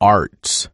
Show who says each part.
Speaker 1: arts.